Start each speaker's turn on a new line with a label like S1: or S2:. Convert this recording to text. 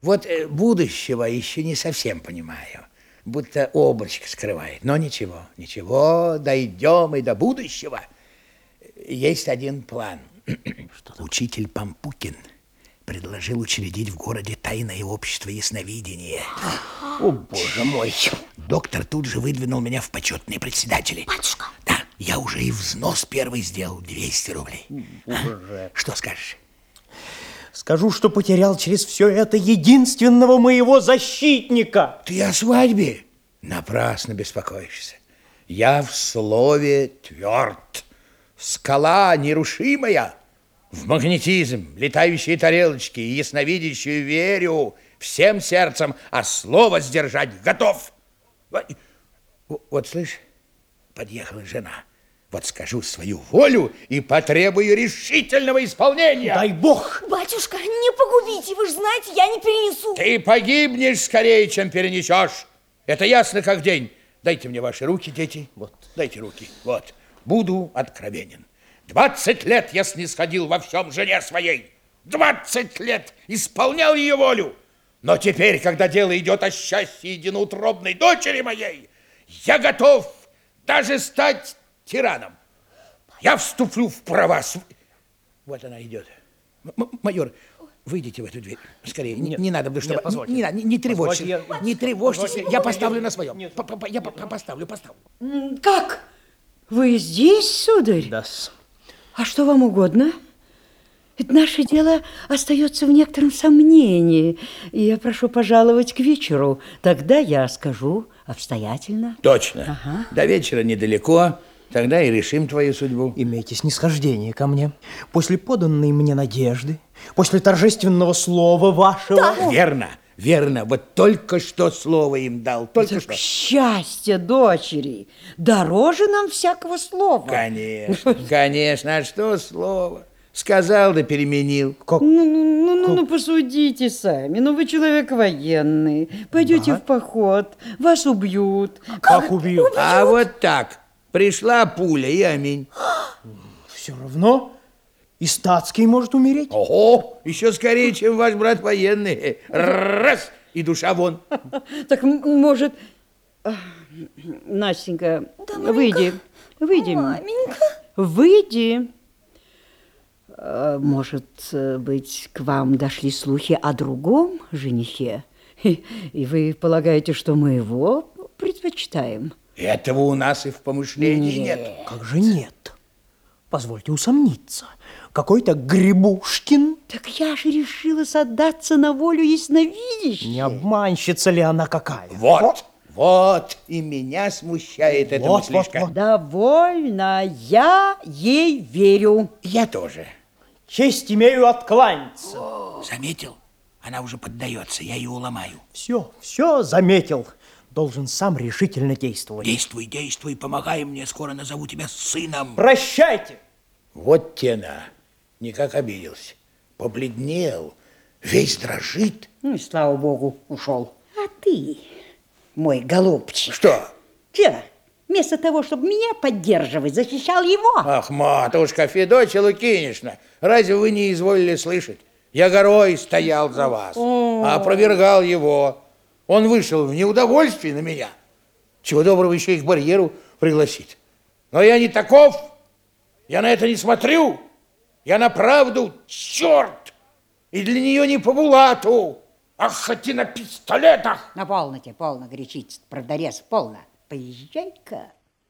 S1: Вот э, будущего еще не совсем понимаю. Будто облачко скрывает. Но ничего, ничего, дойдем и до будущего. Есть один план. Учитель Пампукин предложил учредить в городе тайное общество ясновидения.
S2: О, боже мой.
S1: Доктор тут же выдвинул меня в почетные председатели.
S3: Батюшка.
S1: Да, я уже и взнос первый сделал, 200 рублей.
S2: Уже.
S1: Что скажешь?
S2: Скажу, что потерял через все это единственного моего защитника.
S1: Ты о свадьбе? Напрасно беспокоишься. Я в слове тверд. Скала нерушимая. В магнетизм, летающие тарелочки и ясновидящую верю всем сердцем, а слово сдержать готов. Вот, вот слышь, подъехала жена. Вот скажу свою волю и потребую решительного исполнения.
S2: Дай бог.
S3: Батюшка, не погубите, вы же знаете, я не перенесу.
S1: Ты погибнешь скорее, чем перенесешь. Это ясно как день. Дайте мне ваши руки, дети.
S2: Вот.
S1: Дайте руки. Вот. Буду откровенен. Двадцать лет я снисходил во всем жене своей. Двадцать лет исполнял ее волю. Но теперь, когда дело идет о счастье единоутробной дочери моей, я готов даже стать тираном. Я вступлю в права. св- Вот она идет. М- майор, выйдите в эту дверь. Скорее, не,
S2: Нет,
S1: не надо, чтобы...
S2: нет, позвольте.
S1: не, надо, не, не тревожьтесь.
S2: Я-
S1: Не тревожьтесь.
S2: Позвольте.
S1: Я поставлю на своем.
S2: Нет.
S1: По- по- Я по- поставлю, поставлю.
S4: Как? Вы здесь, сударь?
S2: Да.
S4: А что вам угодно? Ведь наше дело остается в некотором сомнении. И я прошу пожаловать к вечеру. Тогда я скажу обстоятельно.
S1: Точно.
S4: Ага.
S1: До вечера недалеко. Тогда и решим твою судьбу.
S2: Имейте снисхождение ко мне. После поданной мне надежды, после торжественного слова вашего...
S1: Верно, верно. Вот только что слово им дал. Только что.
S4: Счастье дочери дороже нам всякого слова.
S1: Конечно, конечно. А что слово? Сказал да переменил.
S2: Как?
S4: Ну, ну, ну, ну, ну, посудите сами. Ну, вы человек военный. Пойдете в поход, вас убьют.
S2: Как убил?
S1: А вот так. Пришла пуля и аминь.
S2: Все равно и статский может умереть.
S1: Ого, еще скорее, чем ваш брат военный. Раз, и душа вон.
S4: Так, может... Настенька, выйди. Выйди.
S3: Маменька.
S4: Выйди. А, Может э, быть, к вам дошли слухи о другом женихе? И вы полагаете, что мы его предпочитаем?
S1: Этого у нас и в помышлении нет.
S2: Как же нет? Позвольте усомниться. Какой-то Грибушкин?
S4: Так я же решилась отдаться на волю ясновидящей.
S2: Не обманщица ли она какая?
S1: Вот, вот, и меня смущает эта
S2: Вот, вот,
S1: мыслишка.
S2: вот.
S4: Довольно, я ей верю.
S1: Я тоже.
S2: Честь имею откланяться.
S1: Заметил? Она уже поддается, я ее уломаю.
S2: Все, все заметил. Должен сам решительно действовать.
S1: Действуй, действуй, помогай мне, скоро назову тебя сыном.
S2: Прощайте.
S1: Вот тена, никак обиделся. Побледнел, весь дрожит.
S4: Ну и слава богу, ушел. А ты, мой голубчик,
S1: Что?
S4: че, вместо того, чтобы меня поддерживать, защищал его?
S1: Ах, матушка Федотья Лукинишна, разве вы не изволили слышать? Я горой стоял за вас, а опровергал его. Он вышел в неудовольствие на меня. Чего доброго еще и к барьеру пригласит. Но я не таков. Я на это не смотрю. Я на правду, черт! И для нее не по булату. Ах, хоть и на пистолетах.
S4: На полноте, полно горячиться, правдорез, полно. Поезжай-ка.